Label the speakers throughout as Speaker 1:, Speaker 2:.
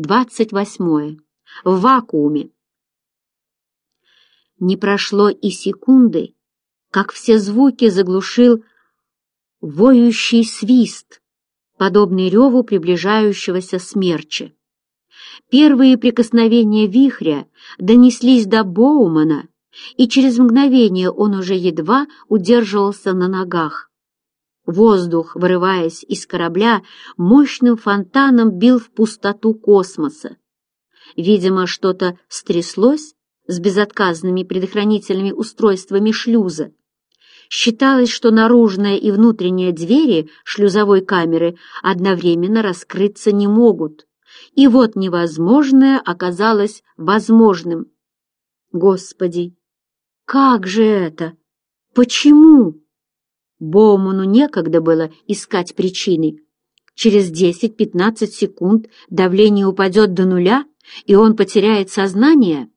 Speaker 1: 28. В вакууме. Не прошло и секунды, как все звуки заглушил воющий свист, подобный реву приближающегося смерчи. Первые прикосновения вихря донеслись до Боумана, и через мгновение он уже едва удерживался на ногах. Воздух, вырываясь из корабля, мощным фонтаном бил в пустоту космоса. Видимо, что-то стряслось с безотказными предохранительными устройствами шлюза. Считалось, что наружная и внутренняя двери шлюзовой камеры одновременно раскрыться не могут. И вот невозможное оказалось возможным. Господи, как же это? Почему? Боуману некогда было искать причины. Через 10-15 секунд давление упадет до нуля, и он потеряет сознание.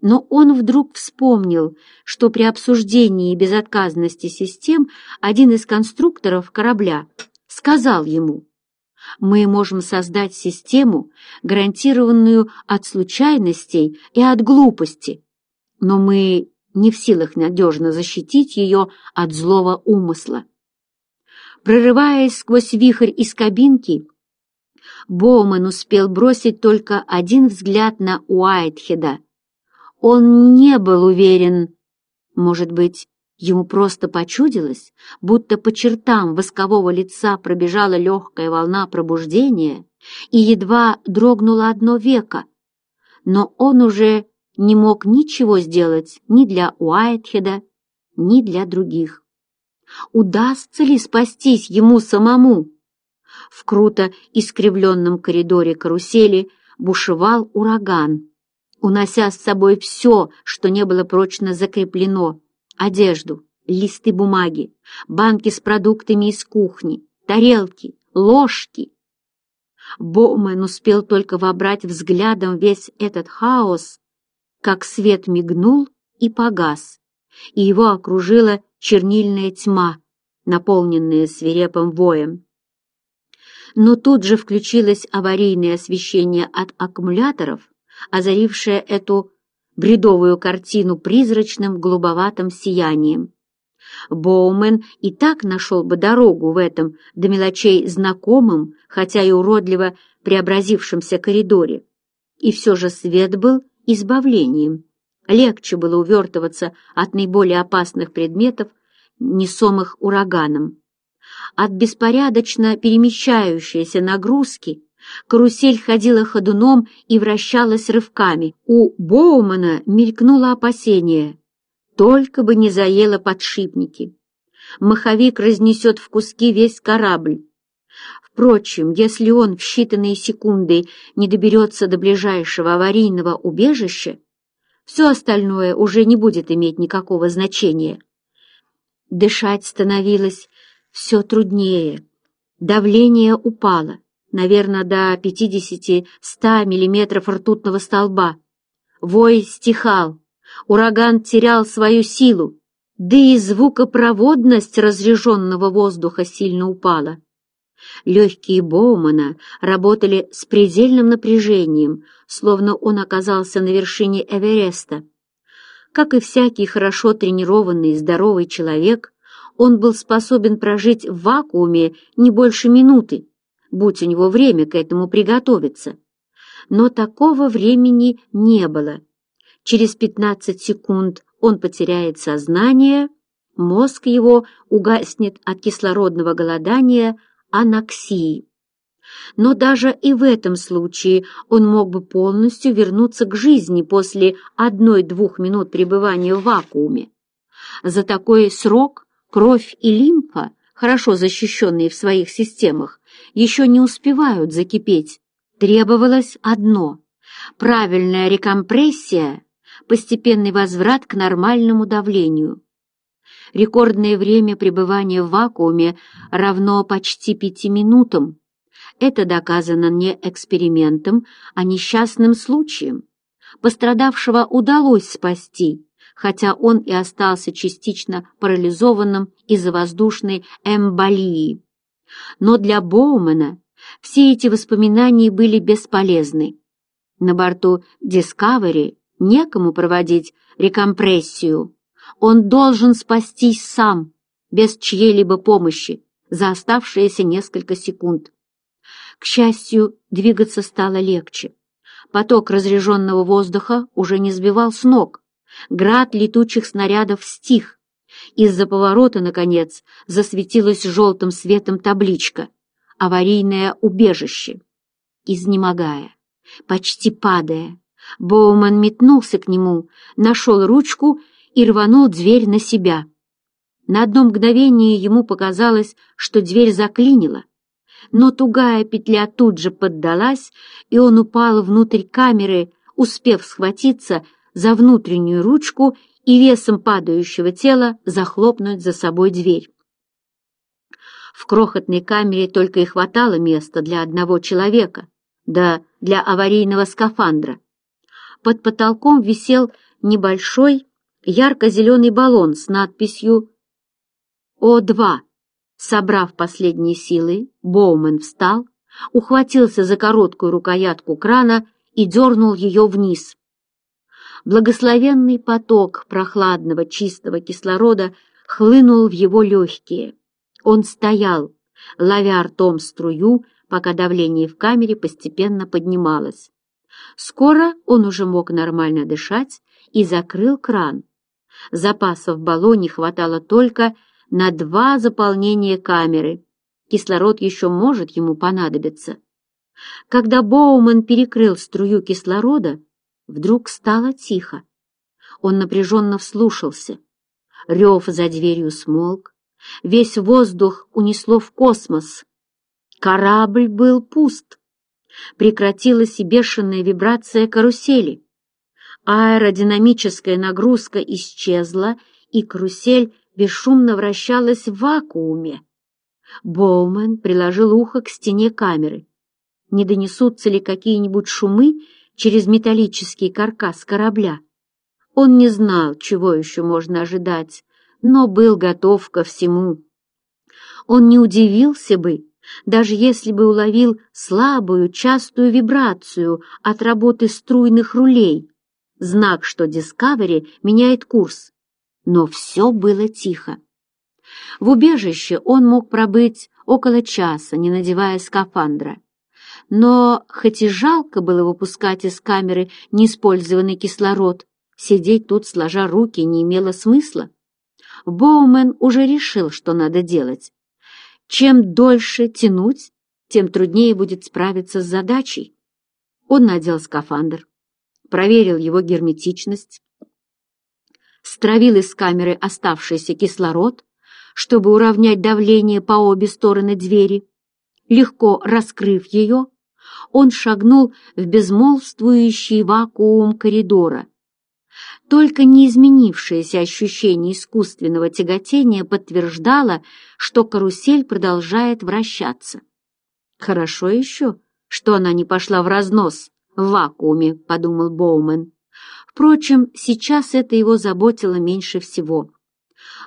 Speaker 1: Но он вдруг вспомнил, что при обсуждении безотказности систем один из конструкторов корабля сказал ему, «Мы можем создать систему, гарантированную от случайностей и от глупости, но мы не в силах надежно защитить ее от злого умысла. Прорываясь сквозь вихрь из кабинки, Боумен успел бросить только один взгляд на Уайтхеда. Он не был уверен. Может быть, ему просто почудилось, будто по чертам воскового лица пробежала легкая волна пробуждения и едва дрогнуло одно веко. Но он уже не мог ничего сделать ни для Уайтхеда, ни для других. Удастся ли спастись ему самому? В круто искривленном коридоре карусели бушевал ураган, унося с собой все, что не было прочно закреплено — одежду, листы бумаги, банки с продуктами из кухни, тарелки, ложки. Боумен успел только вобрать взглядом весь этот хаос как свет мигнул и погас, и его окружила чернильная тьма, наполненная свирепым воем. Но тут же включилось аварийное освещение от аккумуляторов, озарившее эту бредовую картину призрачным голубоватым сиянием. Боумен и так нашел бы дорогу в этом до мелочей знакомым, хотя и уродливо преобразившемся коридоре. И все же свет был избавлением. Легче было увертываться от наиболее опасных предметов, несомых ураганом. От беспорядочно перемещающейся нагрузки карусель ходила ходуном и вращалась рывками. У Боумана мелькнуло опасение. Только бы не заело подшипники. Маховик разнесет в куски весь корабль. Впрочем, если он в считанные секунды не доберется до ближайшего аварийного убежища, все остальное уже не будет иметь никакого значения. Дышать становилось все труднее. Давление упало, наверное, до 50-100 миллиметров ртутного столба. Вой стихал, ураган терял свою силу, да и звукопроводность разреженного воздуха сильно упала. Легкие Боумана работали с предельным напряжением, словно он оказался на вершине Эвереста. Как и всякий хорошо тренированный здоровый человек, он был способен прожить в вакууме не больше минуты, будь у него время к этому приготовиться. Но такого времени не было. Через 15 секунд он потеряет сознание, мозг его угаснет от кислородного голодания, анаксии. Но даже и в этом случае он мог бы полностью вернуться к жизни после одной-двух минут пребывания в вакууме. За такой срок кровь и лимфа, хорошо защищенные в своих системах, еще не успевают закипеть. Требовалось одно – правильная рекомпрессия, постепенный возврат к нормальному давлению. Рекордное время пребывания в вакууме равно почти пяти минутам. Это доказано не экспериментом, а несчастным случаем. Пострадавшего удалось спасти, хотя он и остался частично парализованным из-за воздушной эмболии. Но для Боумена все эти воспоминания были бесполезны. На борту «Дискавери» некому проводить рекомпрессию он должен спастись сам, без чьей-либо помощи, за оставшиеся несколько секунд. К счастью, двигаться стало легче. Поток разреженного воздуха уже не сбивал с ног. Град летучих снарядов стих. Из-за поворота, наконец, засветилась желтым светом табличка «Аварийное убежище». Изнемогая, почти падая, Боуман метнулся к нему, нашел ручку и, и рванул дверь на себя. На одно мгновение ему показалось, что дверь заклинила, но тугая петля тут же поддалась, и он упал внутрь камеры, успев схватиться за внутреннюю ручку и весом падающего тела захлопнуть за собой дверь. В крохотной камере только и хватало места для одного человека, да для аварийного скафандра. Под потолком висел небольшой ярко-зеленый баллон с надписью «О2». Собрав последние силы, Боумен встал, ухватился за короткую рукоятку крана и дернул ее вниз. Благословенный поток прохладного чистого кислорода хлынул в его легкие. Он стоял, ловя ртом струю, пока давление в камере постепенно поднималось. Скоро он уже мог нормально дышать и закрыл кран. Запасов в баллоне хватало только на два заполнения камеры. Кислород еще может ему понадобиться. Когда Боуман перекрыл струю кислорода, вдруг стало тихо. Он напряженно вслушался. Рев за дверью смолк. Весь воздух унесло в космос. Корабль был пуст. Прекратилась и бешеная вибрация карусели аэродинамическая нагрузка исчезла, и карусель бесшумно вращалась в вакууме. Боуман приложил ухо к стене камеры. Не донесутся ли какие-нибудь шумы через металлический каркас корабля? Он не знал, чего еще можно ожидать, но был готов ко всему. Он не удивился бы, даже если бы уловил слабую, частую вибрацию от работы струйных рулей, знак, что Discovery меняет курс. Но все было тихо. В убежище он мог пробыть около часа, не надевая скафандра. Но, хоть и жалко было выпускать из камеры неиспользованный кислород, сидеть тут, сложа руки, не имело смысла. Боумен уже решил, что надо делать. Чем дольше тянуть, тем труднее будет справиться с задачей. Он надел скафандр, проверил его герметичность, стравил из камеры оставшийся кислород, чтобы уравнять давление по обе стороны двери. Легко раскрыв ее, он шагнул в безмолвствующий вакуум коридора. Только неизменившееся ощущение искусственного тяготения подтверждало, что карусель продолжает вращаться. Хорошо еще, что она не пошла в разнос, в вакууме», — подумал Боумен. Впрочем, сейчас это его заботило меньше всего.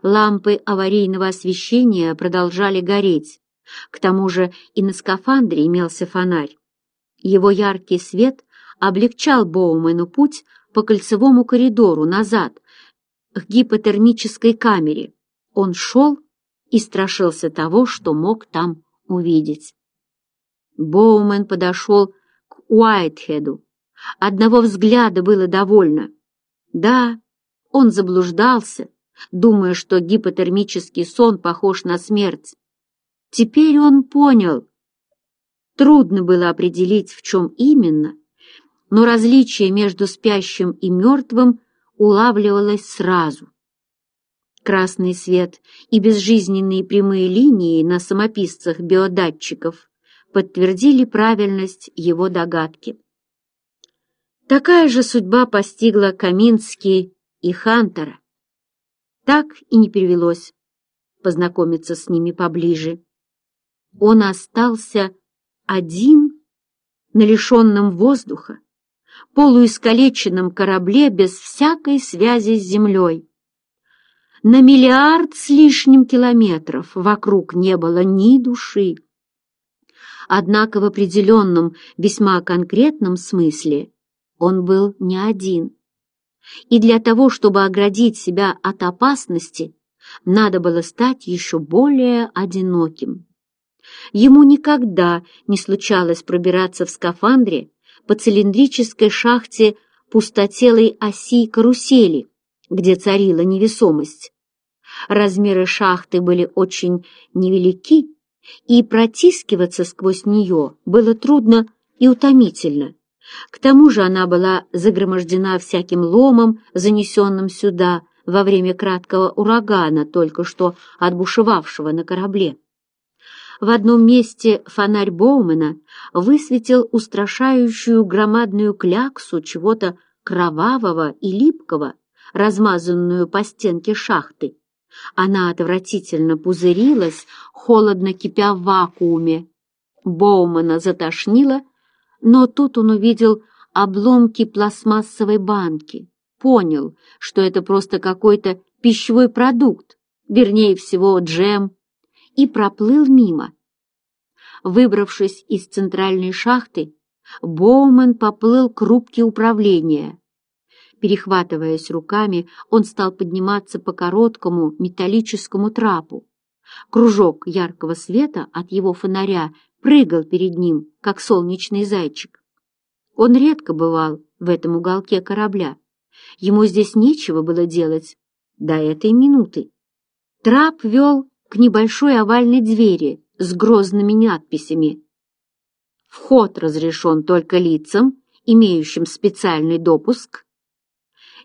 Speaker 1: Лампы аварийного освещения продолжали гореть. К тому же и на скафандре имелся фонарь. Его яркий свет облегчал Боумену путь по кольцевому коридору назад, к гипотермической камере. Он шел и страшился того, что мог там увидеть. Боумен подошел Уайтхеду. Одного взгляда было довольно. Да, он заблуждался, думая, что гипотермический сон похож на смерть. Теперь он понял. Трудно было определить, в чем именно, но различие между спящим и мертвым улавливалось сразу. Красный свет и безжизненные прямые линии на самописцах биодатчиков подтвердили правильность его догадки. Такая же судьба постигла Каминский и Хантера. Так и не перевелось познакомиться с ними поближе. Он остался один на лишенном воздуха, полуискалеченном корабле без всякой связи с землей. На миллиард с лишним километров вокруг не было ни души, однако в определенном, весьма конкретном смысле он был не один. И для того, чтобы оградить себя от опасности, надо было стать еще более одиноким. Ему никогда не случалось пробираться в скафандре по цилиндрической шахте пустотелой оси карусели, где царила невесомость. Размеры шахты были очень невелики, и протискиваться сквозь нее было трудно и утомительно. К тому же она была загромождена всяким ломом, занесенным сюда во время краткого урагана, только что отбушевавшего на корабле. В одном месте фонарь Боумена высветил устрашающую громадную кляксу чего-то кровавого и липкого, размазанную по стенке шахты. Она отвратительно пузырилась, холодно кипя в вакууме. Боумана затошнило, но тут он увидел обломки пластмассовой банки. Понял, что это просто какой-то пищевой продукт, вернее всего джем, и проплыл мимо. Выбравшись из центральной шахты, Боуман поплыл к рубке управления. Перехватываясь руками, он стал подниматься по короткому металлическому трапу. Кружок яркого света от его фонаря прыгал перед ним, как солнечный зайчик. Он редко бывал в этом уголке корабля. Ему здесь нечего было делать до этой минуты. Трап вел к небольшой овальной двери с грозными надписями. Вход разрешен только лицам, имеющим специальный допуск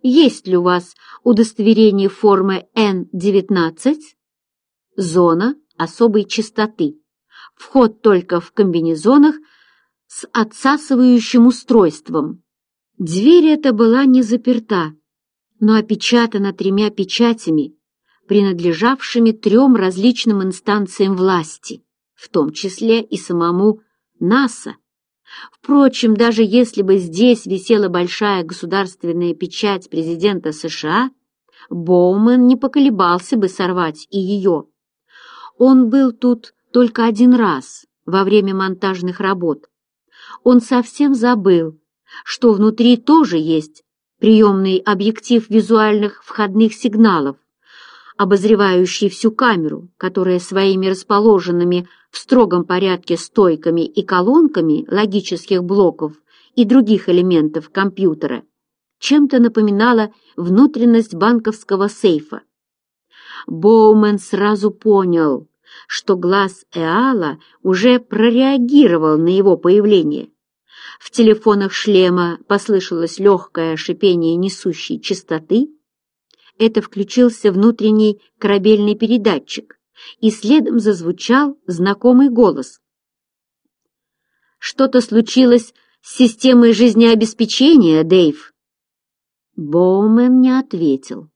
Speaker 1: есть ли у вас удостоверение формы Н-19? Зона особой чистоты. Вход только в комбинезонах с отсасывающим устройством. Дверь эта была не заперта, но опечатана тремя печатями, принадлежавшими трем различным инстанциям власти, в том числе и самому НАСА. Впрочем, даже если бы здесь висела большая государственная печать президента США, Боумен не поколебался бы сорвать и ее. Он был тут только один раз во время монтажных работ. Он совсем забыл, что внутри тоже есть приемный объектив визуальных входных сигналов, обозревающий всю камеру, которая своими расположенными в строгом порядке стойками и колонками логических блоков и других элементов компьютера чем-то напоминала внутренность банковского сейфа. Боумен сразу понял, что глаз Эала уже прореагировал на его появление. В телефонах шлема послышалось легкое шипение несущей частоты это включился внутренний корабельный передатчик, и следом зазвучал знакомый голос. «Что-то случилось с системой жизнеобеспечения, Дэйв?» Боумен не ответил.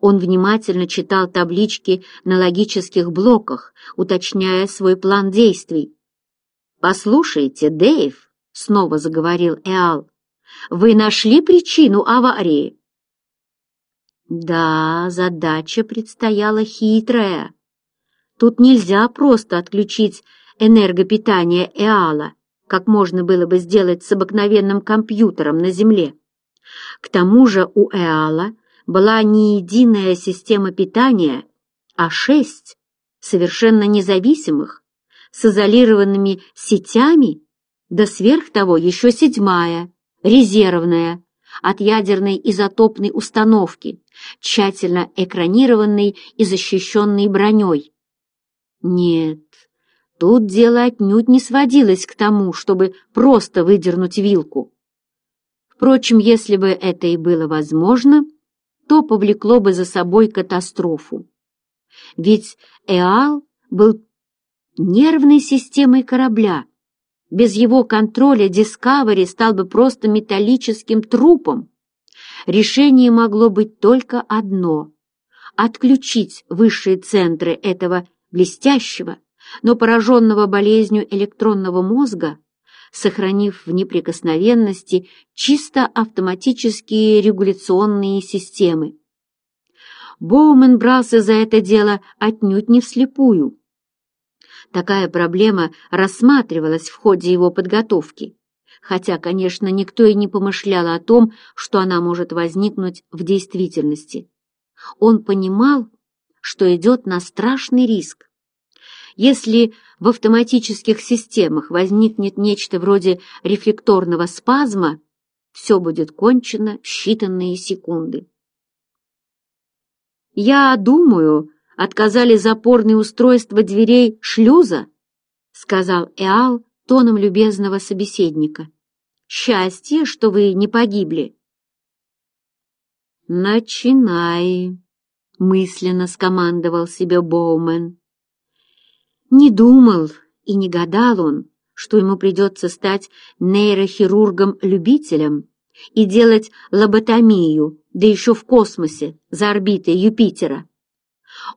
Speaker 1: Он внимательно читал таблички на логических блоках, уточняя свой план действий. «Послушайте, Дэйв», — снова заговорил Эал, — «вы нашли причину аварии?» Да, задача предстояла хитрая. Тут нельзя просто отключить энергопитание Эала, как можно было бы сделать с обыкновенным компьютером на Земле. К тому же у Эала была не единая система питания, а шесть совершенно независимых, с изолированными сетями, да сверх того еще седьмая, резервная, от ядерной изотопной установки – тщательно экранированный и защищенный броней. Нет, тут дело отнюдь не сводилось к тому, чтобы просто выдернуть вилку. Впрочем, если бы это и было возможно, то повлекло бы за собой катастрофу. Ведь Эал был нервной системой корабля. Без его контроля Дискавери стал бы просто металлическим трупом решение могло быть только одно – отключить высшие центры этого блестящего, но пораженного болезнью электронного мозга, сохранив в неприкосновенности чисто автоматические регуляционные системы. Боумен брался за это дело отнюдь не вслепую. Такая проблема рассматривалась в ходе его подготовки хотя, конечно, никто и не помышлял о том, что она может возникнуть в действительности. Он понимал, что идет на страшный риск. Если в автоматических системах возникнет нечто вроде рефлекторного спазма, все будет кончено в считанные секунды. «Я думаю, отказали запорные устройства дверей шлюза», — сказал Эал тоном любезного собеседника счастье, что вы не погибли». «Начинай», — мысленно скомандовал себе Боумен. Не думал и не гадал он, что ему придется стать нейрохирургом-любителем и делать лоботомию, да еще в космосе, за орбитой Юпитера.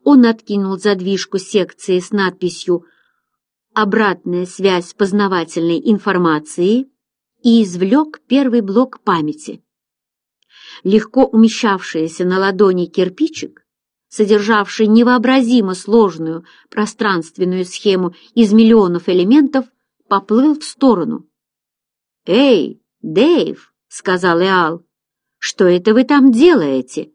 Speaker 1: Он откинул задвижку секции с надписью «Обратная связь познавательной информации» и извлек первый блок памяти. Легко умещавшийся на ладони кирпичик, содержавший невообразимо сложную пространственную схему из миллионов элементов, поплыл в сторону. «Эй, Дэйв!» — сказал Эал. «Что это вы там делаете?»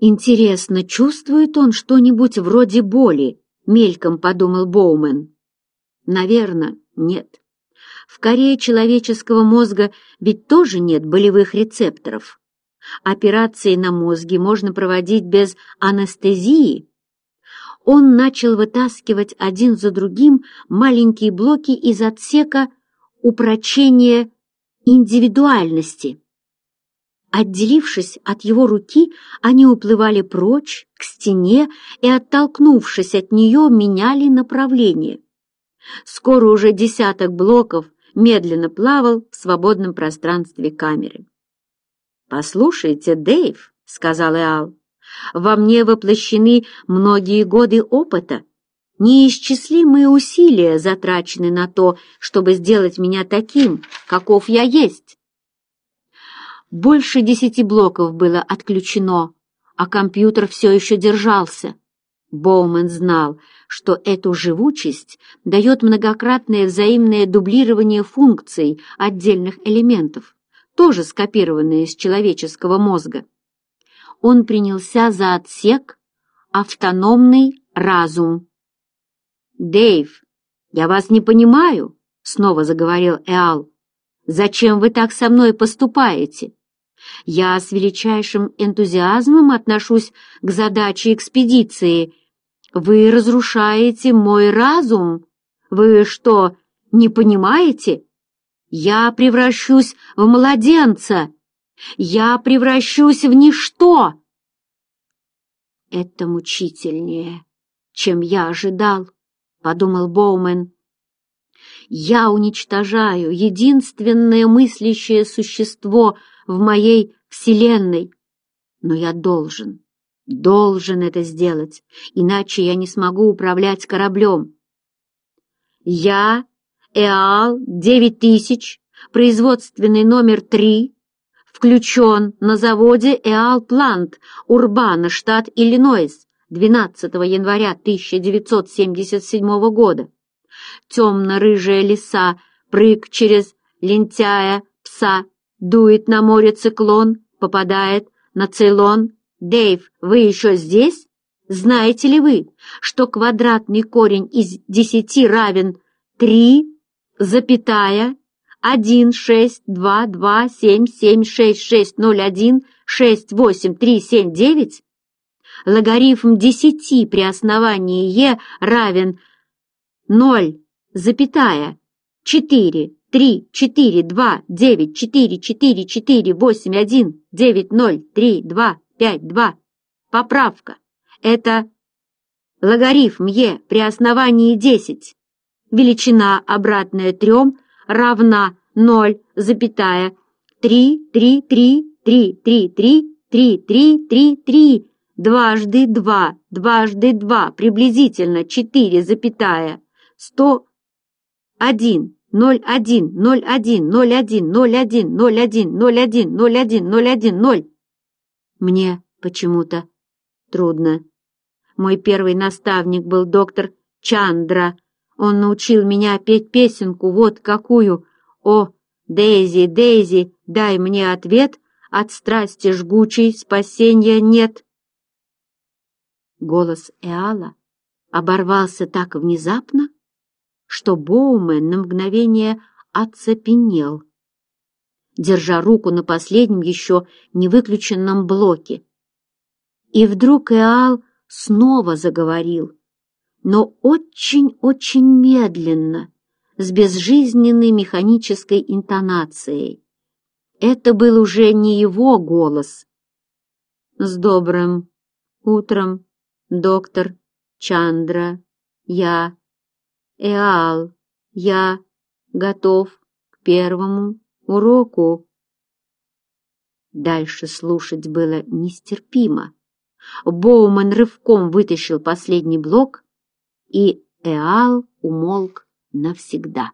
Speaker 1: «Интересно, чувствует он что-нибудь вроде боли?» — мельком подумал Боумен. «Наверное, нет. В коре человеческого мозга ведь тоже нет болевых рецепторов. Операции на мозге можно проводить без анестезии. Он начал вытаскивать один за другим маленькие блоки из отсека упрочения индивидуальности. Отделившись от его руки, они уплывали прочь, к стене, и, оттолкнувшись от нее, меняли направление. Скоро уже десяток блоков медленно плавал в свободном пространстве камеры. «Послушайте, Дэйв», — сказал Эал, — «во мне воплощены многие годы опыта. Неисчислимые усилия затрачены на то, чтобы сделать меня таким, каков я есть». Больше десяти блоков было отключено, а компьютер все еще держался. Боумен знал, что эту живучесть дает многократное взаимное дублирование функций отдельных элементов, тоже скопированные из человеческого мозга. Он принялся за отсек «Автономный разум». «Дэйв, я вас не понимаю», — снова заговорил Эал. «Зачем вы так со мной поступаете?» Я с величайшим энтузиазмом отношусь к задаче экспедиции вы разрушаете мой разум. Вы что, не понимаете? Я превращусь в младенца. Я превращусь в ничто. Это мучительнее, чем я ожидал, подумал Боумен. Я уничтожаю единственное мыслящее существо в моей вселенной, но я должен должен это сделать, иначе я не смогу управлять кораблем. Я, ЭАЛ 9000, производственный номер 3, включен на заводе ЭАЛ Плант, Урбана, штат Иллинойс, 12 января 1977 года. Темно-рыжая лиса, прыг через лентяя, пса, дует на море циклон, попадает на Цейлон, «Дэйв, вы еще здесь? Знаете ли вы, что квадратный корень из десяти равен три, запятая, один, шесть, два, два, семь, семь, шесть, шесть, ноль, один, шесть, восемь, три, семь, девять?» Логарифм десяти при основании «е» равен ноль, запятая, четыре, три, четыре, два, девять, четыре, четыре, четыре, восемь, один, девять, ноль, три, два, 5.2. Поправка. Это логарифм Е при основании 10. Величина, обратная трем равна 0,33333333333 запятая 2 дважды 2 приблизительно 4,101. 01 01 01 01 01 дважды 01 дважды 01 приблизительно 01 запятая 01 01 01 01 01 01 01 01 01 01 01 01 01 01 01 01 01 01 01 мне почему-то трудно. Мой первый наставник был доктор Чандра. Он научил меня петь песенку, вот какую. О, Дейзи, Дейзи, дай мне ответ, от страсти жгучей спасения нет. Голос Эала оборвался так внезапно, что Боумен на мгновение оцепенел — держа руку на последнем еще не выключенном блоке. И вдруг Эал снова заговорил, но очень-очень медленно, с безжизненной механической интонацией. Это был уже не его голос. «С добрым утром, доктор Чандра, я, Эал, я готов к первому уроку. Дальше слушать было нестерпимо. Боуман рывком вытащил последний блок, и Эал умолк навсегда.